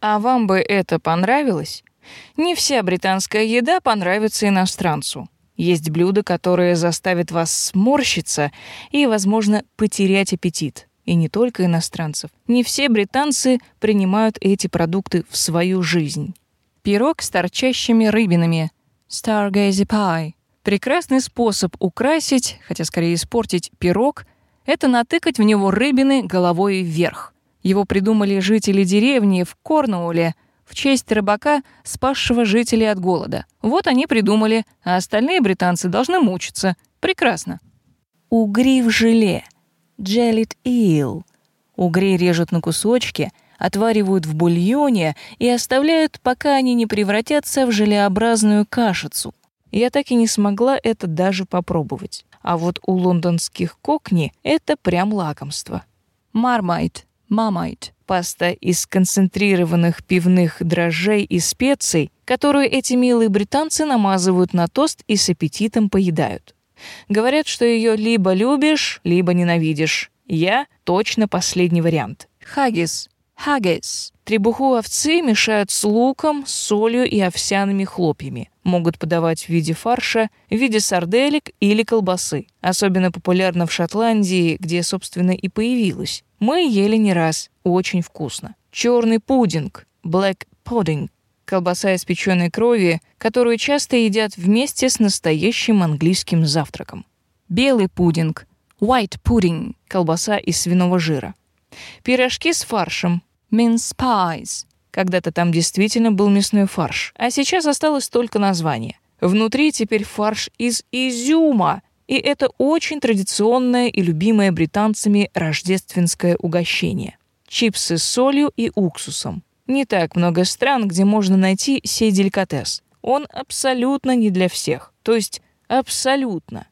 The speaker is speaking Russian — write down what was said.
А вам бы это понравилось? Не вся британская еда понравится иностранцу. Есть блюда, которые заставят вас сморщиться и, возможно, потерять аппетит. И не только иностранцев. Не все британцы принимают эти продукты в свою жизнь. Пирог с торчащими рыбинами. Stargazy pie. Прекрасный способ украсить, хотя скорее испортить пирог, это натыкать в него рыбины головой вверх. Его придумали жители деревни в Корнуолле – в честь рыбака, спасшего жителей от голода. Вот они придумали, а остальные британцы должны мучиться. Прекрасно. Угри в желе. Jellied eel. Угри режут на кусочки, отваривают в бульоне и оставляют, пока они не превратятся в желеобразную кашицу. Я так и не смогла это даже попробовать. А вот у лондонских кокни это прям лакомство. Мармайт, мамайт паста из концентрированных пивных дрожжей и специй, которую эти милые британцы намазывают на тост и с аппетитом поедают. Говорят, что ее либо любишь, либо ненавидишь. Я точно последний вариант. Хаггис. Хаггис. Требуху овцы мешают с луком, солью и овсяными хлопьями. Могут подавать в виде фарша, в виде сарделек или колбасы. Особенно популярно в Шотландии, где, собственно, и появилась. Мы ели не раз. Очень вкусно. Черный пудинг. Black pudding. Колбаса из печеной крови, которую часто едят вместе с настоящим английским завтраком. Белый пудинг. White pudding. Колбаса из свиного жира. Пирожки с фаршем. Mince pies. Когда-то там действительно был мясной фарш, а сейчас осталось только название. Внутри теперь фарш из изюма, и это очень традиционное и любимое британцами рождественское угощение. Чипсы с солью и уксусом. Не так много стран, где можно найти сей деликатес. Он абсолютно не для всех. То есть абсолютно.